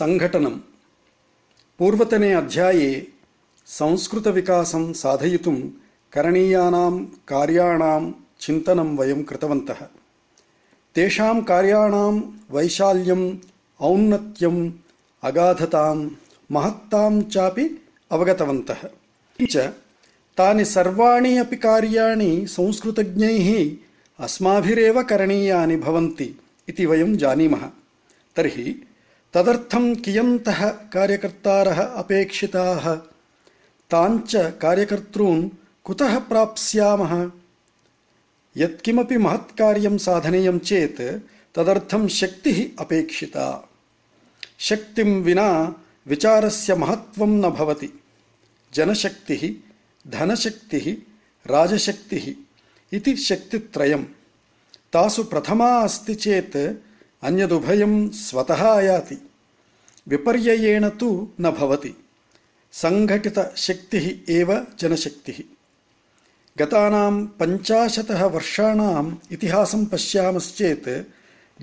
सङ्घटनं पूर्वतने अध्याये संस्कृतविकासं साधयितुं करणीयानां कार्याणां चिन्तनं वयं कृतवन्तः। तेषां कार्याणां वैशाल्यम् औन्नत्यम् अगाधतां महत्तां चापि अवगतवन्तः। किञ्च तानि सर्वाणि अपि कार्याणि संस्कृतज्ञैः अस्माभिरेव करणीयानि भवन्ति इति वयं जानीमः। तर्हि तदर्थं कियन्तः कार्यकर्तारः अपेक्षिताः? ताञ्च कार्यकर्तॄन् कुतः प्राप्स्यामः? यत्किमपि महत्कार्यं साधनीयं चेत् तदर्थं शक्तिः अपेक्षिता। शक्तिं विना विचारस्य महत्त्वं न भवति। जनशक्तिः, धनशक्तिः, राजशक्तिः इति शक्तित्रयं तासु प्रथमा अस्ति चेत् अन्यदुभयं स्वतः आयाति। विपर्ययेण तु न भवति। सङ्घटितशक्तिः एव जनशक्तिः। गतानां पञ्चाशतः वर्षाणाम् इतिहासं पश्यामश्चेत्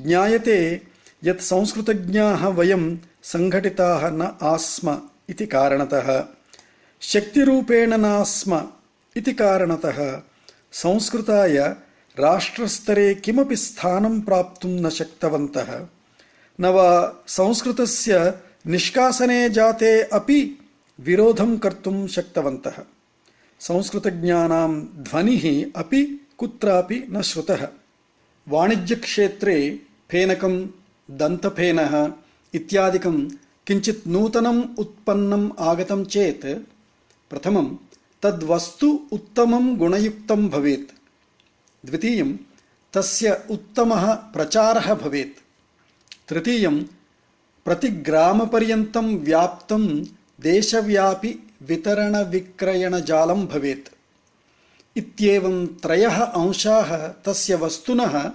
ज्ञायते यत् संस्कृतज्ञाः वयं सङ्घटिताः न आस्म इति कारणतः। शक्तिरूपेण नास्म इति कारणतः संस्कृताय राष्ट्रस्तरे किमपि स्थानं प्राप्तुं न शक्तवन्तः। न वा संस्कृतस्य निष्कासने जाते अपि विरोधं कर्तुं शक्तवन्तः। संस्कृतज्ञानां ध्वनिः अपि कुत्रापि न श्रुतः। वाणिज्यक्षेत्रे फेनकं, दन्तफेनः इत्यादिकं किञ्चित् नूतनम् उत्पन्नम् आगतं चेत् प्रथमं तद्वस्तु उत्तमं गुणयुक्तं भवेत्। ద్వితీయం తస్య ఉత్తమ ప్రచార భవేత్. తృతీయం ప్రతి గ్రామపర్యంతం వ్యాప్తం దేశవ్యాపి వితరణ విక్రయణ జాలం భవేత్. ఇత్యేవం త్రయ అంశాः తస్య వస్తున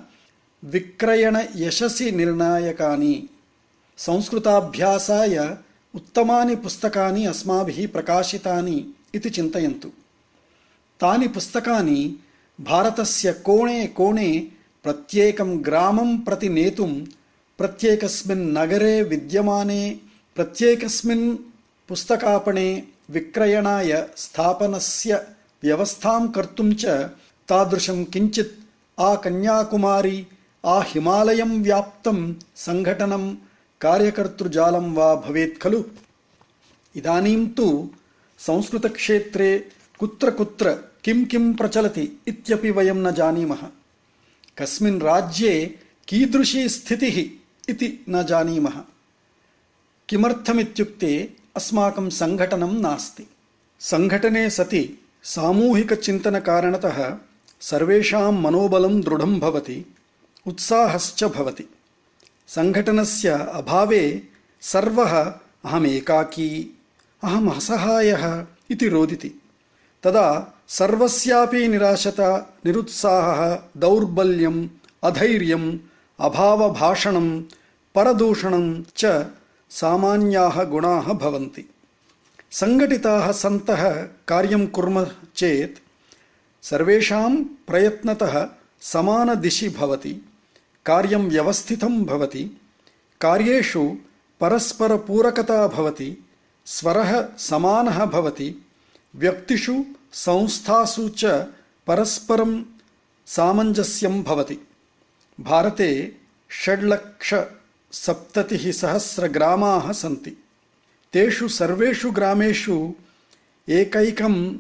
విక్రయణ యశసి నిర్ణాయకాని. సంస్కృతాభ్యాసాయ ఉత్తమాని పుస్తకాని అస్మాభి ప్రకాశితాని ఇది చింతయంతు. తాని పుస్తకాని भारतस्य कोणे कोणे प्रत्येकं ग्रामं प्रति नेतुं प्रत्येकस्मिन् नगरे विद्यमाने प्रत्येकस्मिन् पुस्तकापणे विक्रयणाय स्थापनस्य व्यवस्थां कर्तुं च तादृशं किञ्चित् आकन्याकुमारी आहिमालयं व्याप्तं सङ्घटनं कार्यकर्तृजालं वा भवेत् खलु इदानीं तु संस्कृतक्षेत्रे कुत्र कुत्र किं किं प्रचलति इत्यपि वयं न जानीमः। कस्मिन् राज्ये कीदृशी स्थितिः इति न जानीमः। किमर्थमित्युक्ते अस्माकं सङ्घटनं नास्ति। सङ्घटने सति सामूहिकचिन्तनकारणतः सर्वेषां मनोबलं दृढं भवति, उत्साहश्च भवति। सङ्घटनस्य अभावे सर्वः अहमेकाकी अहम् असहायः इति रोदिति। तदा सर्वस्यापि निराशता, निरुत्साहः, दौर्बल्यम्, अधैर्यम् अभावभाषणं परदूषणं च सामान्याः गुणाः भवन्ति। सङ्घटिताः सन्तः कार्यं कुर्मः चेत् सर्वेषां प्रयत्नतः समानदिशि भवति, कार्यं व्यवस्थितं भवति, कार्येषु परस्परपूरकता भवति, स्वरः समानः भवति, व्यक्तिषु संस्थासु च परस्परं सामञ्जस्यं भवति। भारते षड्लक्षसप्ततिः सहस्रग्रामाः सन्ति। तेषु सर्वेषु ग्रामेषु एकैकं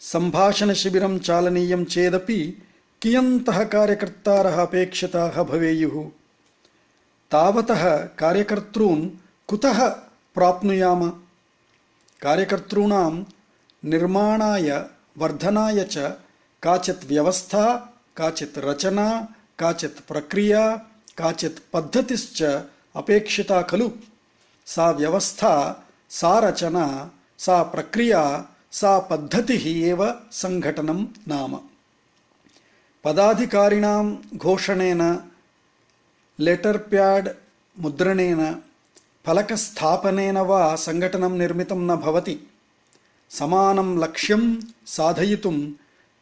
सम्भाषणशिबिरं चालनीयं चेदपि कियन्तः कार्यकर्तारः अपेक्षिताः भवेयुः? तावतः कार्यकर्तॄन् कुतः प्राप्नुयाम? कार्यकर्तॄणां निर्माणाय, वर्धनाय च काचित् व्यवस्था, काचित् रचना, काचित् प्रक्रिया, काचित् पद्धतिश्च अपेक्षिता खलु। सा व्यवस्था, सा रचना, सा प्रक्रिया, सा पद्धतिः एव सङ्घटनं नाम। पदाधिकारिणां घोषणेन, लेटर् प्याड् मुद्रणेन, फलकस्थापनेन वा सङ्घटनं निर्मितं न भवति। समानं लक्ष्यं साधयितुं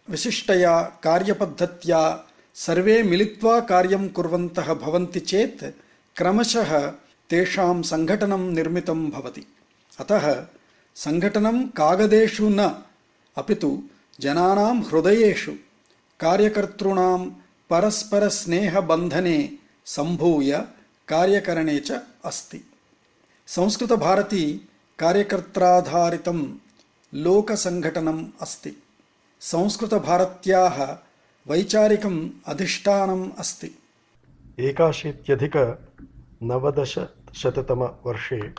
विशिष्टया कार्यपद्धत्या सर्वे मिलित्वा कार्यं कुर्वन्तः भवन्ति चेत् क्रमशः तेषां सङ्घटनं निर्मितं भवति। अतः सङ्घटनं कागदेषु न अपि तु जनानां हृदयेषु कार्यकर्तॄणां परस्परस्नेहबन्धने सम्भूय कार्यकरणे च अस्ति। संस्कृतभारती कार्यकर्त्राधारितं लोकसङ्घटनम् अस्ति। संस्कृतभारत्याः वैचारिकम् अधिष्ठानम् अस्ति। एकाशीत्यधिकनवदशशततमवर्षे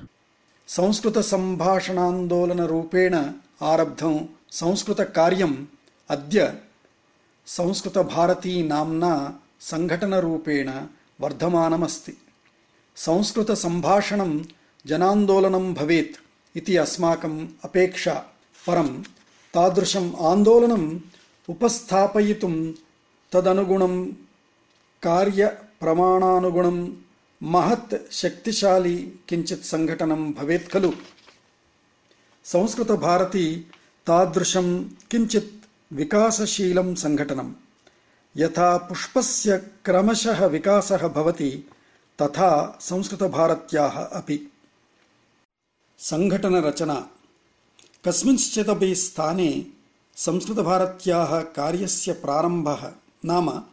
संस्कृतसम्भाषणान्दोलनरूपेण आरब्धं संस्कृतकार्यम् अद्य संस्कृतभारती नाम्ना सङ्घटनरूपेण वर्धमानमस्ति। संस्कृतसम्भाषणं जनान्दोलनं भवेत् इति अस्माकम् अपेक्षा పరం తాదృశం ఆందోళనం ఉపస్థాపయితుం తదనుగుణం కార్య ప్రమాణానుగుణం మహత్ శక్తిశాలి కించిత్ సంఘటనం భవేత్ ఖలు. సంస్కృత భారతి తాదృశం కించిత్ వికాసశీలం సంఘటనం. యథా పుష్పస్య క్రమశః వికాసః భవతి తథా సంస్కృత భారత్యాః అపి. సంఘటన రచన कस्मिंश्चिदपि स्थाने संस्कृतभारत्याः कार्यस्य प्रारम्भः नाम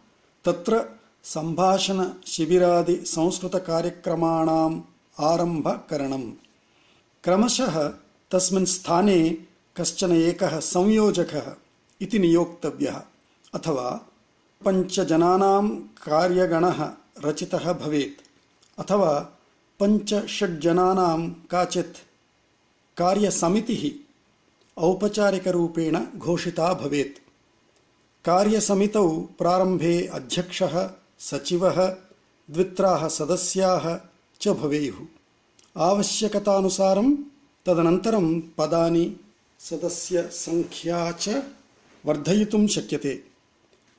तत्र सम्भाषणशिबिरादिसंस्कृतकार्यक्रमाणाम् आरम्भकरणम्। क्रमशः तस्मिन् स्थाने कश्चन एकः संयोजकः इति नियोक्तव्यः, अथवा पञ्चजनानां कार्यगणः रचितः भवेत्, अथवा पञ्चषड्जनानां काचित् कार्यसमितिः औपचारिकरूपेण घोषिता भवेत्। कार्यसमितौ प्रारम्भे अध्यक्षः, सचिवः, द्वित्राः सदस्याः च भवेयुः। आवश्यकतानुसारं तदनन्तरं पदानि सदस्यसङ्ख्या च वर्धयितुं शक्यते।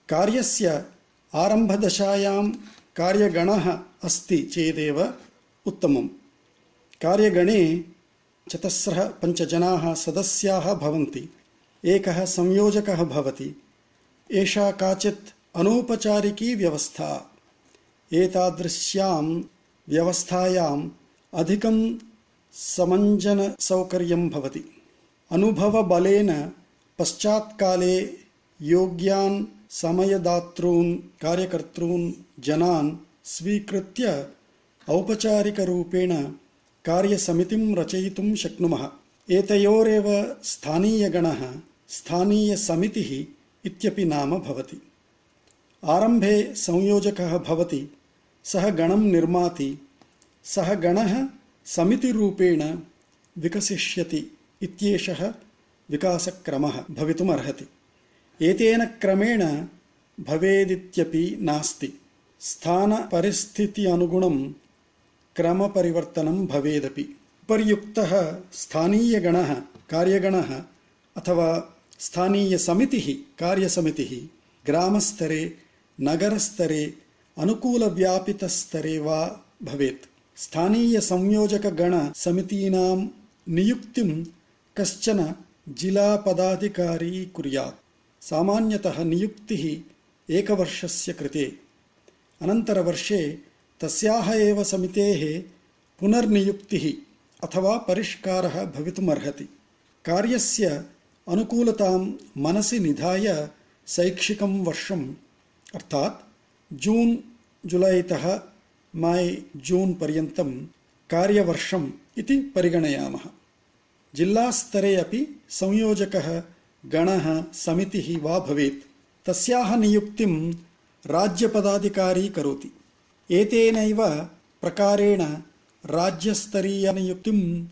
कार्यस्य आरम्भदशायां कार्यगणः अस्ति चेदेव उत्तमम्। कार्यगणे चतस्रः पञ्चजनाः सदस्याः भवन्ति। एकः संयोजकः भवति। एषा काचित् अनौपचारिकी व्यवस्था। एतादृश्यां व्यवस्थायाम् अधिकं समञ्जनसौकर्यं भवति। अनुभवबलेन पश्चात्काले योग्यान् समयदातॄन्, कार्यकर्तॄन्, जनान् स्वीकृत्य औपचारिकरूपेण कार्यसमितिं रचयितुं शक्नुमः। एतयोरेव स्थानीयगणः स्थानीयसमितिः इत्यपि नाम भवति। आरम्भे संयोजकः भवति, सः गणं निर्माति, सः गणः समितिरूपेण विकसिष्यति इत्येषः विकासक्रमः भवितुमर्हति। एतेन क्रमेण भवेदित्यपि नास्ति। स्थानपरिस्थिति अनुगुणं क्रमपरिवर्तनं भवेदपि। उपर्युक्तः स्थानीयगणः, कार्यगणः अथवा स्थानीयसमितिः, कार्यसमितिः, ग्रामस्तरे, नगरस्तरे, अनुकूलव्यापितस्तरे वा भवेत्। स्थानीयसंयोजकगणसमितीनां नियुक्तिं कश्चन जिलापदाधिकारी कुर्यात्। सामान्यतः नियुक्तिः एकवर्षस्य कृते। अनन्तरवर्षे तस्याः एव समितेः पुनर्नियुक्तिः अथवा परिष्कारः भवितुमर्हति। कार्यस्य अनुकूलतां मनसि निधाय शैक्षिकं वर्षम्, अर्थात् जून्, जुलैतः मै जून् पर्यन्तं कार्यवर्षम् इति परिगणयामः। जिल्लास्तरे अपि संयोजकः गणः समितिः वा भवेत्, तस्याः नियुक्तिं राज्यपदाधिकारी करोति। एतेनैव प्रकारेण राज्यस्तरीयनियुक्तिम्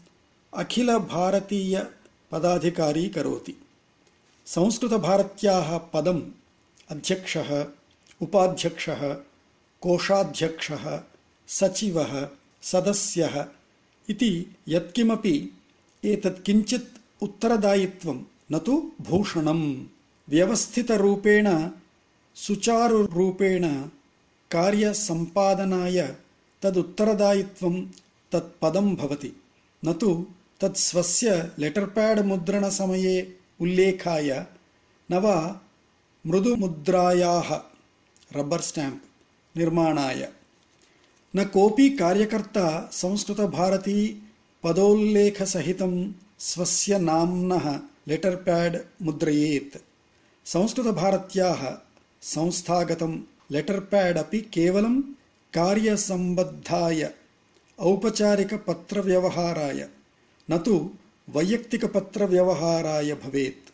अखिलभारतीयपदाधिकारी करोति संस्कृतभारत्याः पदम् अध्यक्षः, उपाध्यक्षः, कोषाध्यक्षः, सचिवः, सदस्यः इति यत्किमपि एतत् किञ्चित् उत्तरदायित्वं, न तु भूषणं व्यवस्थितरूपेण, सुचारुरूपेण कार्यसम्पादनाय तदुत्तरदायित्वं तत्पदं भवति न तु तत् स्वस्य लेटर् प्याड् मुद्रणसमये उल्लेखाय न वा मृदुमुद्रायाः रब्बर् स्टाम्प् निर्माणाय न कोऽपि कार्यकर्ता संस्कृतभारती पदोल्लेखसहितं स्वस्य नाम्नः लेटर् प्याड् मुद्रयेत् संस्कृतभारत्याः संस्थागतं लेटर् प्याड् अपि केवलं कार्यसम्बद्धाय, औपचारिकपत्रव्यवहाराय, न तु वैयक्तिकपत्रव्यवहाराय भवेत्।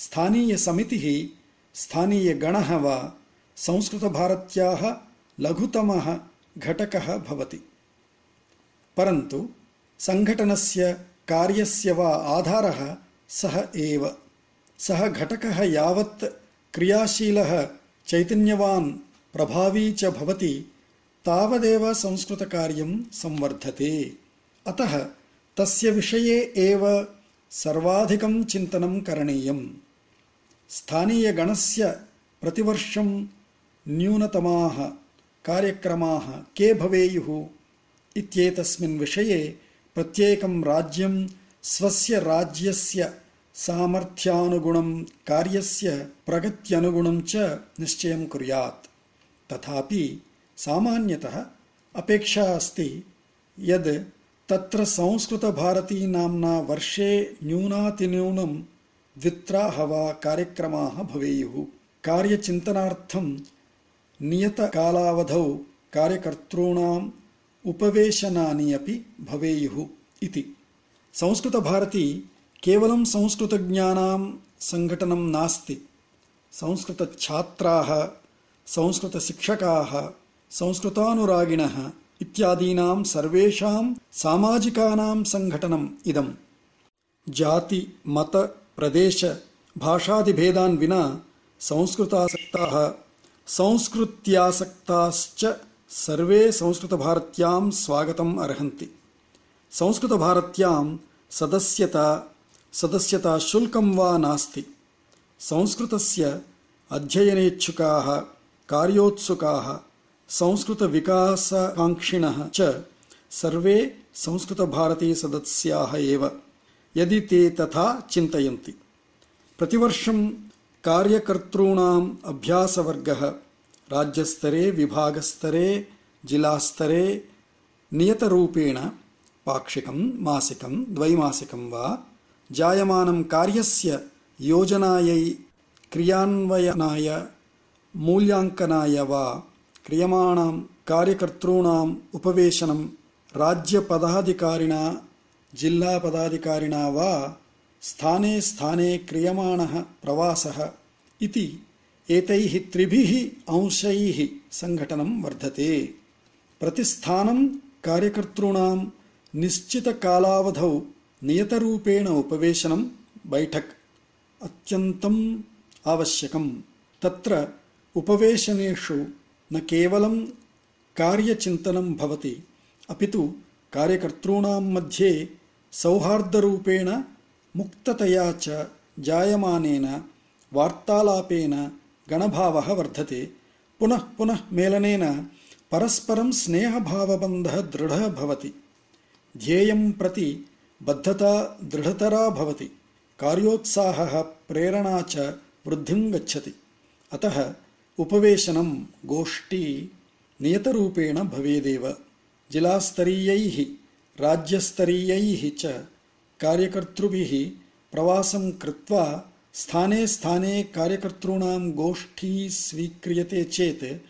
स्थानीयसमितिः, स्थानीयगणः वा संस्कृतभारत्याः लघुतमः घटकः भवति। परन्तु सङ्घटनस्य कार्यस्य वा आधारः सः एव। सः घटकः यावत् क्रियाशीलः चैतन्यवान् प्रभावी च भवति, तावदेव संस्कृतकार्यं संवर्धते। अतः तस्य विषये एव सर्वाधिकं चिन्तनं करणीयम्। स्थानीयगणस्य प्रतिवर्षं न्यूनतमाः कार्यक्रमाः के भवेयुः इत्येतस्मिन् विषये प्रत्येकं राज्यं स्वस्य राज्यस्य सामर्थ्यानुगुणं कार्यस्य प्रगत्यनुगुणं च निश्चयं कुर्यात्। तथापि सामान्यतः अपेक्षा अस्ति यद् तत्र संस्कृतभारती नाम्ना वर्षे न्यूनातिन्यूनं द्वित्राः वा कार्यक्रमाः भवेयुः। कार्यचिन्तनार्थं नियतकालावधौ कार्यकर्तॄणाम् उपवेशनानि अपि भवेयुः इति। संस्कृतभारती केवलं संस्कृतज्ञानां सङ्घटनं नास्ति। संस्कृतछात्राः संस्कृतशिक्षकाः संस्कृतानुरागिणः इत्यादीनां सर्वेषां सामाजिकानां सङ्घटनम् इदम्। जाति मत प्रदेश भाषादिभेदान् विना संस्कृतासक्ताः संस्कृत्यासक्ताश्च सर्वे संस्कृतभारत्यां स्वागतम् अर्हन्ति। संस्कृतभारत्यां सदस्यता सदस्यता शुल्कं वा नास्ति। संस्कृतस्य अध्ययनेच्छुकाः, कार्योत्सुकाः, संस्कृतविकासकाङ्क्षिणः च सर्वे संस्कृतभारतीसदस्याः एव, यदि ते तथा चिन्तयन्ति। प्रतिवर्षं कार्यकर्तॄणाम् अभ्यासवर्गः, राज्यस्तरे, विभागस्तरे, जिलास्तरे नियतरूपेण पाक्षिकं, मासिकं, द्वैमासिकं वा जायमानं कार्यस्य योजनायै क्रियान्वयनाय, मूल्याङ्कनाय वा क्रियमाणां कार्यकर्तॄणाम् उपवेशनं राज्यपदाधिकारिणा, जिल्लापदाधिकारिणा वा स्थाने स्थाने क्रियमाणः प्रवासः इति एतैः त्रिभिः अंशैः सङ्घटनं वर्धते। प्रतिस्थानं कार्यकर्तॄणां निश्चितकालावधौ नियतरूपेण उपवेशनं बैठक् अत्यन्तम् आवश्यकम्। तत्र उपवेशनेषु न केवलं कार्यचिन्तनं भवति अपि तु कार्यकर्तॄणां मध्ये सौहार्दरूपेण मुक्ततया च जायमानेन वार्तालापेन गणभावः वर्धते। पुनः पुनः मेलनेन परस्परं स्नेहभावबन्धः दृढः भवति। ध्येयं प्रति बद्धता, दृढतरा भवति। कार्योत्साहः, प्रेरणा च वृद्धिं गच्छति। अतः उपवेशनं गोष्ठी नियतरूपेण भवेदेव। जिलास्तरीयैः, राज्यस्तरीयैः च कार्यकर्तृभिः प्रवासं कृत्वा स्थाने स्थाने कार्यकर्तॄणां गोष्ठी स्वीक्रियते चेत्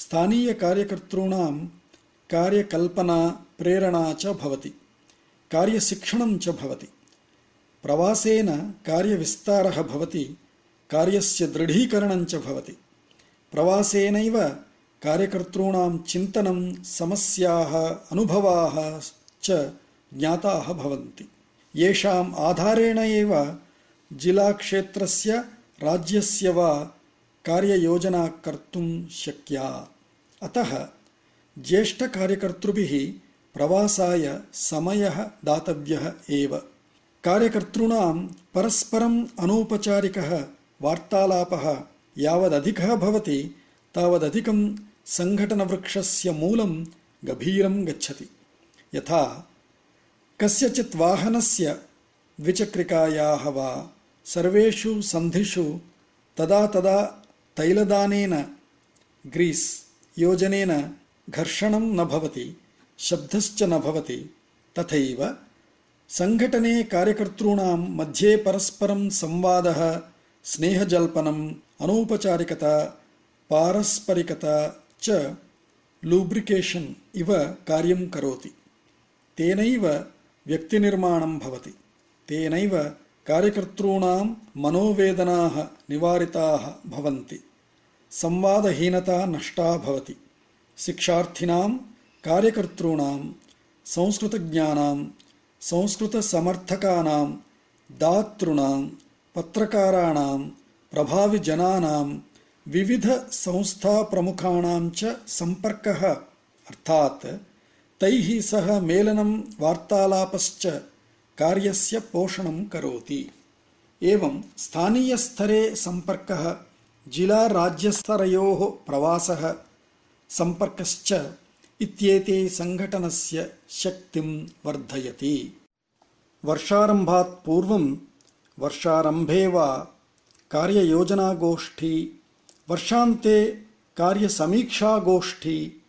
स्थानीयकार्यकर्तॄणां कार्यकल्पना, प्रेरणा च भवति। कार्यशिक्षणं च भवति। प्रवासेन कार्यविस्तारः भवति, कार्यस्य दृढीकरणं च भवति। प्रवासेनैव कार्यकर्तॄणां चिन्तनं, समस्याः च ज्ञाताः भवन्ति। येषाम् आधारेण एव जिलाक्षेत्रस्य, राज्यस्य वा कार्ययोजना कर्तुं शक्या। अतः ज्येष्ठकार्यकर्तृभिः प्रवासाय समयः दातव्यः एव। कार्यकर्तॄणां परस्परम् अनौपचारिकः वार्तालापः यावदधिकः भवति, तावदधिकं सङ्घटनवृक्षस्य मूलं गभीरं गच्छति। यथा, कस्यचित् वाहनस्य द्विचक्रिकायाः वा सर्वेषु सन्धिषु तदा तदा तैलदानेन, ग्रीस् योजनेन घर्षणं न भवति। शब्दश्च न भवति। तथैव सङ्घटने कार्यकर्तॄणां मध्ये परस्परं संवादः स्नेहजल्पनम् अनौपचारिकता, पारस्परिकता च लूब्रिकेशन् इव कार्यं करोति। तेनैव व्यक्तिनिर्माणं भवति। तेनैव कार्यकर्तॄणां मनोवेदनाः निवारिताः भवन्ति। संवादहीनता नष्टा भवति। शिक्षार्थिनां कार्यकर्तॄणां, संस्कृतज्ञानां, संस्कृतसमर्थकानां, दातॄणां, पत्रकाराणां, प्रभाविजनानां विविधसंस्थाप्रमुखाणां च सम्पर्कः, अर्थात् तैः सह मेलनं, वार्तालापश्च कार्यस्य पोषणं करोति। एवं स्थानीयस्तरे सम्पर्कः, जिलाराज्यस्तरयोः प्रवासः, सम्पर्कश्च इत्येते सङ्घटनस्य शक्तिं वर्धयति। वर्षारम्भात् पूर्वं वर्षारम्भे वा कार्ययोजनागोष्ठी, वर्षान्ते कार्यसमीक्षागोष्ठी,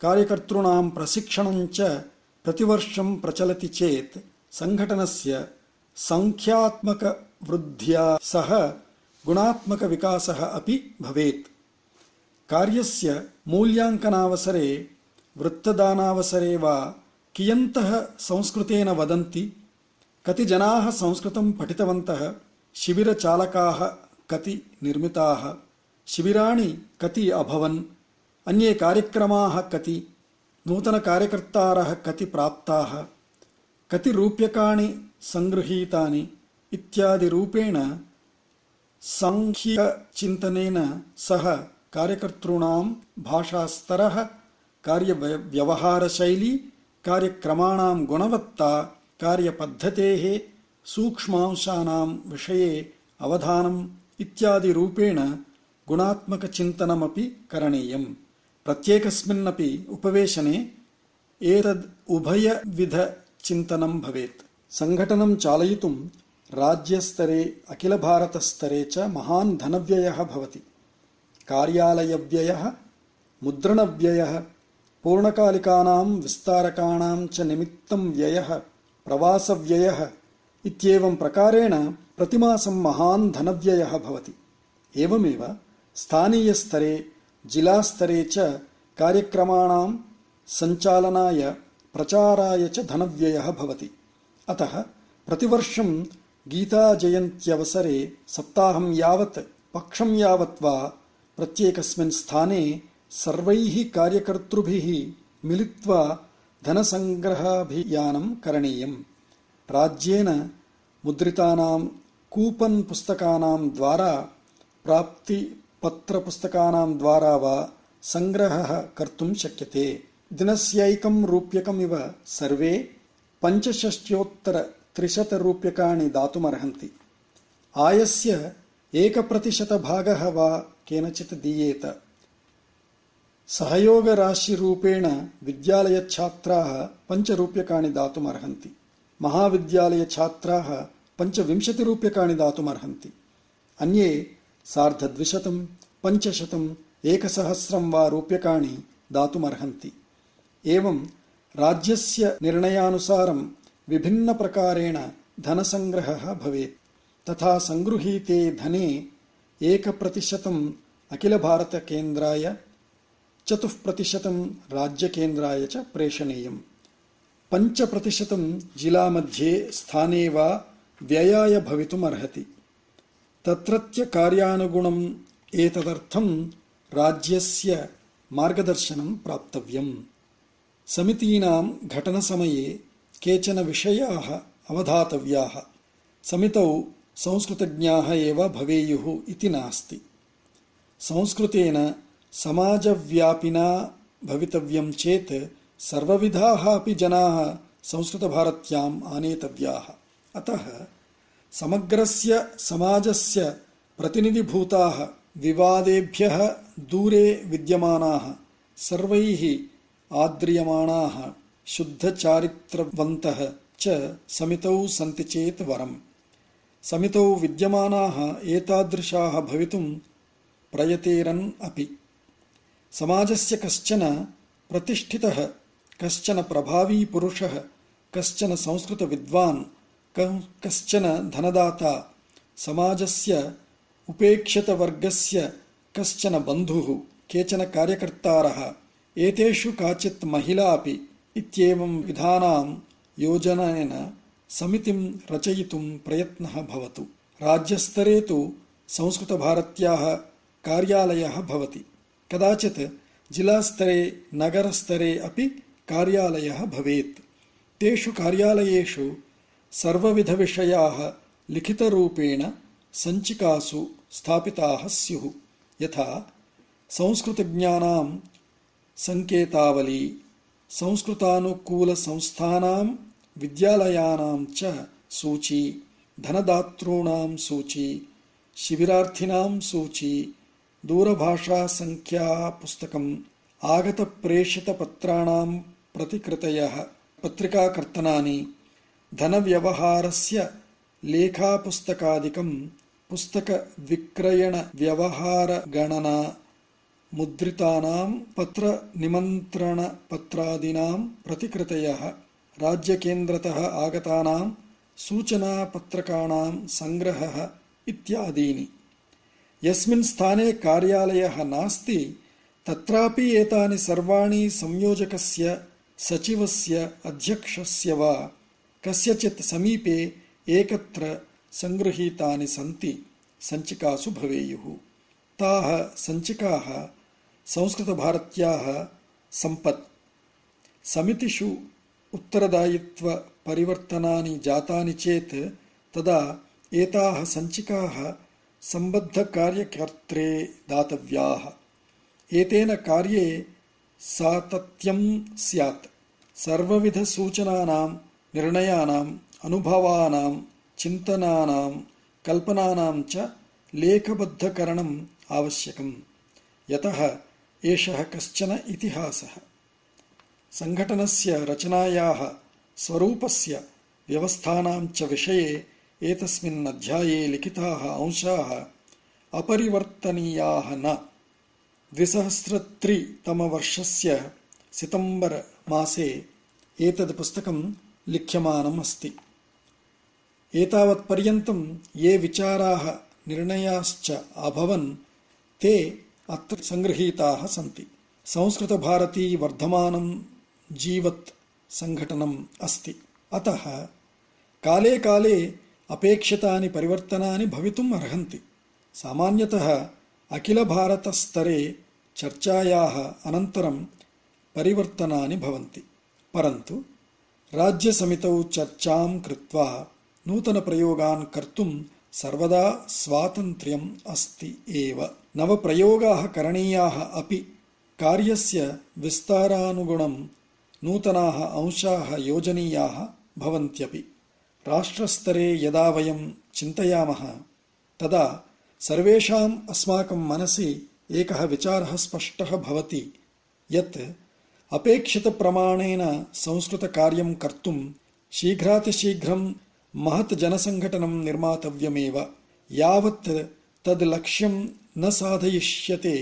कार्यकर्तॄणां प्रशिक्षणञ्च प्रतिवर्षं प्रचलति चेत् सङ्घटनस्य सङ्ख्यात्मकवृद्ध्या सह गुणात्मकविकासः अपि भवेत्। कार्यस्य मूल्याङ्कनावसरे ವೃತ್ತದಾನಾವಸರೆ ವಾ ಕಿಯಂತಹ ಸಂಸ್ಕೃತೇನ ವದಂತಿ, ಕತಿ ಜನಾಃ ಸಂಸ್ಕೃತಂ ಶಿಬಿರ ಶಿಬಿರಚಾಲಕಾಃ ಕತಿ ನಿರ್ಮಿತಾಃ, ಶಿಬಿರಾಣಿ ಕತಿ ಅಭವನ್, ಅನ್ಯೇ ಕಾರ್ಯಕ್ರಮಾಃ ಕತಿ, ನೂತನ ನೂತನಕಾರ್ಯಕರ್ತಾರः ಕತಿ ಪ್ರಾಪ್ತಾಃ, ಕತಿ ರೂಪ್ಯಕಾಣಿ ಸಂಗೃಹೀತಾನಿ ಇತ್ಯಾದಿ ರೂಪೇಣ ಸಾಂಖ್ಯಚಿಂತನೇನ ಸಹ ಕಾರ್ಯಕರ್ತॄಣಾಂ ಭಾಷಾಸ್ತರः कार्यव्यवहारशैली कार्यक्रमाणां गुणवत्ता कार्यपद्धतेः सूक्ष्मांशानां विषये अवधानम् इत्यादिरूपेण गुणात्मकचिन्तनमपि करणीयम्। प्रत्येकस्मिन्नपि उपवेशने एतद् उभयविधचिन्तनं भवेत्। सङ्घटनं चालयितुं राज्यस्तरे अखिलभारतस्तरे च महान् धनव्ययः भवति। कार्यालयव्ययः मुद्रणव्ययः पूर्णकालिकानां विस्तारकाणां च निमित्तं व्ययः प्रवासव्ययः इत्येवं प्रकारेण प्रतिमासं महान् धनव्ययः भवति। एवमेव स्थानीयस्तरे जिलास्तरे च कार्यक्रमाणां सञ्चालनाय प्रचाराय च धनव्ययः भवति। अतः प्रतिवर्षं गीताजयन्त्यवसरे सप्ताहं यावत् पक्षं यावत् वा प्रत्येकस्मिन् स्थाने सर्वैः कार्यकर्तृभिः मिलित्वा धनसङ्ग्रहाभियानं करणीयम्। राज्येन मुद्रितानां कूपन् पुस्तकानां द्वारा, प्राप्तिपत्रपुस्तकानां द्वारा वा सङ्ग्रहः कर्तुं शक्यते। दिनस्यैकं रूप्यकमिव सर्वे पञ्चषष्ट्योत्तरत्रिशतरूप्यकाणि दातुमर्हन्ति। आयस्य एकप्रतिशतभागः वा केनचित् दीयेत। सहयोगराशिरूपेण विद्यालयछात्राः पञ्चरूप्यकाणि दातुमर्हन्ति महाविद्यालयछात्राः पञ्चविंशतिरूप्यकाणि दातुमर्हन्ति अन्ये सार्धद्विशतं पञ्चशतम् एकसहस्रं वा रूप्यकाणि दातुमर्हन्ति एवं राज्यस्य निर्णयानुसारं विभिन्नप्रकारेण धनसङ्ग्रहः भवेत् तथा सङ्गृहीते धने एकप्रतिशतम् अखिलभारतकेन्द्राय चतुःप्रतिशतं राज्यकेन्द्राय च प्रेषणीयम्। पञ्चप्रतिशतं जिलामध्ये स्थाने वा व्ययाय भवितुमर्हति। तत्रत्य कार्यानुगुणम् एतदर्थं राज्यस्य मार्गदर्शनं प्राप्तव्यम्। समितीनां घटनसमये केचन विषयाः अवधातव्याः। समितौ संस्कृतज्ञाः एव भवेयुः इति नास्ति। संस्कृतेन समाजव्यापिना भवितव्यं चेत् सर्वविधाः अपि जनाः संस्कृतभारत्याम् आनेतव्याः। अतः समग्रस्य समाजस्य प्रतिनिधिभूताः विवादेभ्यः दूरे विद्यमानाः, सर्वैः आद्रियमाणाः, शुद्धचारित्रवन्तः च समितौ सन्ति चेत् वरम्। समितौ विद्यमानाः एतादृशाः भवितुं प्रयतेरन् अपि। समाजस्य कश्चन प्रतिष्ठितः, कश्चन प्रभावी पुरुषः, कश्चन संस्कृतविद्वान् कश्चन धनदाता, समाजस्य उपेक्षितवर्गस्य कश्चन बन्धुः, केचन कार्यकर्तारः, एतेषु काचित् महिला अपि इत्येवं विधानां योजनेन समितिं रचयितुं प्रयत्नः भवतु। राज्यस्तरे तु संस्कृतभारत्याः कार्यालयः भवति। कदाचित् जिलास्तरे, नगरस्तरे अपि कार्यालयः भवेत्। तेषु कार्यालयेषु सर्वविधविषयाः लिखितरूपेण सञ्चिकासु स्थापिताः स्युः। यथा संस्कृतज्ञानां सङ्केतावली, संस्कृतानुकूलसंस्थानां विद्यालयानां च सूची, धनदातॄणां सूची, शिबिरार्थिनां सूची दूरभाषासङ्ख्यापुस्तकम् आगतप्रेषितपत्राणां प्रतिकृतयः पत्रिकाकर्तनानि धनव्यवहारस्य लेखापुस्तकादिकं पुस्तकविक्रयणव्यवहारगणना मुद्रितानां पत्रनिमन्त्रणपत्रादीनां प्रतिकृतयः राज्यकेन्द्रतः आगतानां सूचनापत्रकाणां सङ्ग्रहः इत्यादीनि। यस्मिन् स्थाने कार्यालयः नास्ति, तत्रापि एतानि सर्वाणि संयोजकस्य, सचिवस्य, अध्यक्षस्य वा कस्यचित् समीपे एकत्र सङ्गृहीतानि सन्ति। सञ्चिकासु भवेयुः। ताः सञ्चिकाः संस्कृतभारत्याः सम्पत्। समितिषु उत्तरदायित्वपरिवर्तनानि जातानि चेत् तदा एताः सञ्चिकाः सम्बद्धकार्यकर्त्रे दातव्याः। एतेन कार्ये सातत्यं स्यात्। सर्वविधसूचनानां निर्णयानाम् अनुभवानां, चिन्तनानां, कल्पनानां च लेखबद्धकरणम् आवश्यकम्। यतः एषः कश्चन इतिहासः। सङ्घटनस्य रचनायाः स्वरूपस्य व्यवस्थानां च विषये एतस्मिन् अध्याये लिखिताः अंशाः अपरिवर्तनीयाः न। द्विसहस्रत्रितमवर्षस्य सितम्बर मासे एतद् पुस्तकं लिख्यमानम् अस्ति। एतावत्पर्यन्तं ये विचाराः निर्णयाश्च अभवन् ते अत्र सङ्गृहीताः सन्ति। संस्कृतभारती वर्धमानं जीवत् सङ्घटनम् अस्ति। अतः काले काले అపేక్షితాని పరివర్తనాని భవితుం అర్హంతి. సామాన్యత అఖిల భారత స్తరే చర్చాయా అనంతరం పరివర్తనాని భవంతి. పరంతు రాజ్య రాజ్యసమితౌ చర్చాం కృత్వా నూతన ప్రయోగాన్ కర్తుం సర్వదా స్వాతంత్ర్యం అస్తి ఏవ. నవ ప్రయోగా కరణీయా అపి కార్యస్య విస్తారానుగుణం నూతనా అంశా యోజనీయా భవంత్యపి. राष्ट्रस्तरे यदा वयं चिन्तयामः तदा सर्वेषाम् अस्माकं मनसि एकः विचारः स्पष्टः भवति यत् अपेक्षितप्रमाणेन संस्कृतकार्यं कर्तुं शीघ्रातिशीघ्रं महत् जनसङ्घटनं निर्मातव्यमेव यावत् तद् लक्ष्यं न साधयिष्यते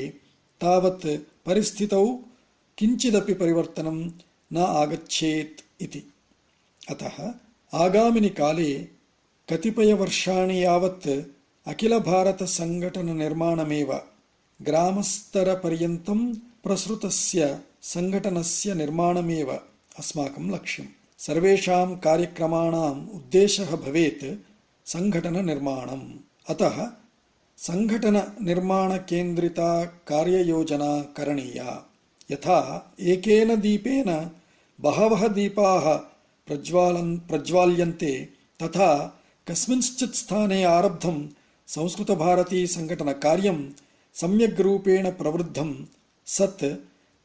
तावत् परिस्थितौ किञ्चिदपि परिवर्तनं न आगच्छेत् इति। अतः आगामिनि काले कतिपयवर्षाणि यावत् अखिलभारतसङ्घटननिर्माणमेव ग्रामस्तरपर्यन्तं प्रसृतस्य सङ्घटनस्य निर्माणमेव अस्माकं लक्ष्यम्। सर्वेषां कार्यक्रमाणाम् उद्देशः भवेत् सङ्घटननिर्माणम् अतः सङ्घटननिर्माणकेन्द्रिता कार्ययोजना करणीया यथा एकेन दीपेन बहवः दीपाः प्रज्वालन् प्रज्वाल्यन्ते तथा कस्मिंश्चित् स्थाने आरब्धं संस्कृतभारतीसङ्घटनकार्यं सम्यग्रूपेण प्रवृद्धं सत्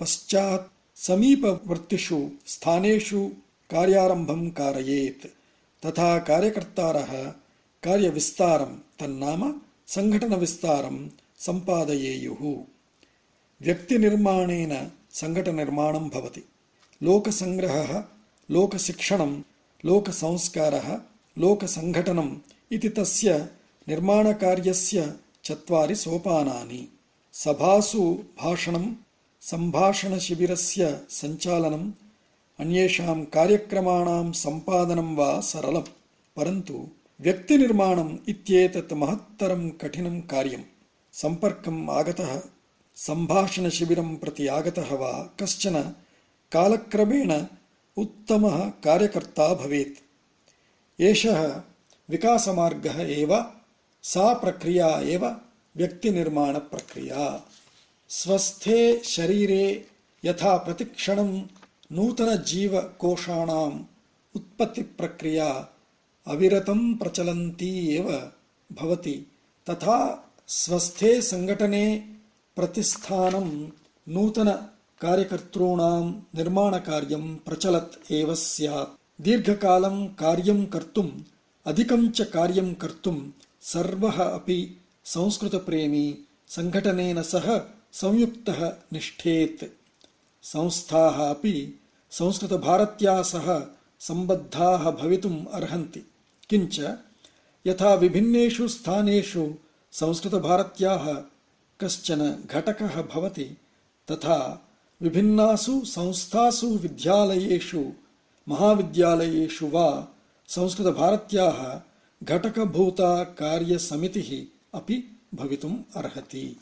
पश्चात् समीपवर्तिषु स्थानेषु कार्यारम्भं कारयेत् तथा कार्यकर्तारः कार्यविस्तारं तन्नाम सङ्घटनविस्तारं सम्पादयेयुः व्यक्तिनिर्माणेन सङ्घटनिर्माणं भवति लोकसङ्ग्रहः लोकशिक्षणं लोकसंस्कारः लोकसङ्घटनम् इति तस्य निर्माणकार्यस्य चत्वारि सोपानानि सभासु भाषणं सम्भाषणशिबिरस्य सञ्चालनम् अन्येषां कार्यक्रमाणां सम्पादनं वा सरलम् परन्तु व्यक्तिनिर्माणम् इत्येतत् महत्तरं कठिनं कार्यम् सम्पर्कम् आगतः सम्भाषणशिबिरं प्रति आगतः वा कश्चन कालक्रमेण उत्तमः कार्यकर्ता भवेत्। एषः विकासमार्गः एव, सा प्रक्रिया एव व्यक्तिनिर्माणप्रक्रिया। स्वस्थे शरीरे यथा प्रतिक्षणं नूतनजीवकोशाणाम् उत्पत्तिप्रक्रिया अविरतं प्रचलन्ती एव भवति, तथा स्वस्थे सङ्घटने प्रतिष्ठानं नूतनकार्यकर्तॄणां निर्माणकार्यं प्रचलत् एव स्यात्। दीर्घकालं कार्यं कर्तुम्, अधिकं च कार्यं कर्तुं सर्वः अपि संस्कृतप्रेमी सङ्घटनेन सह संयुक्तः निष्ठेत्। संस्थाः अपि संस्कृतभारत्या सह सम्बद्धाः भवितुम् अर्हन्ति। किञ्च यथा विभिन्नेषु स्थानेषु संस्कृतभारत्याः कश्चन घटकः भवति, तथा विभिन्नासु संस्थासु विद्यालयेषु महाविद्यालयेषु वा संस्कृतभारत्याः घटकभूता कार्यसमितिः अपि भवितुम् अर्हति।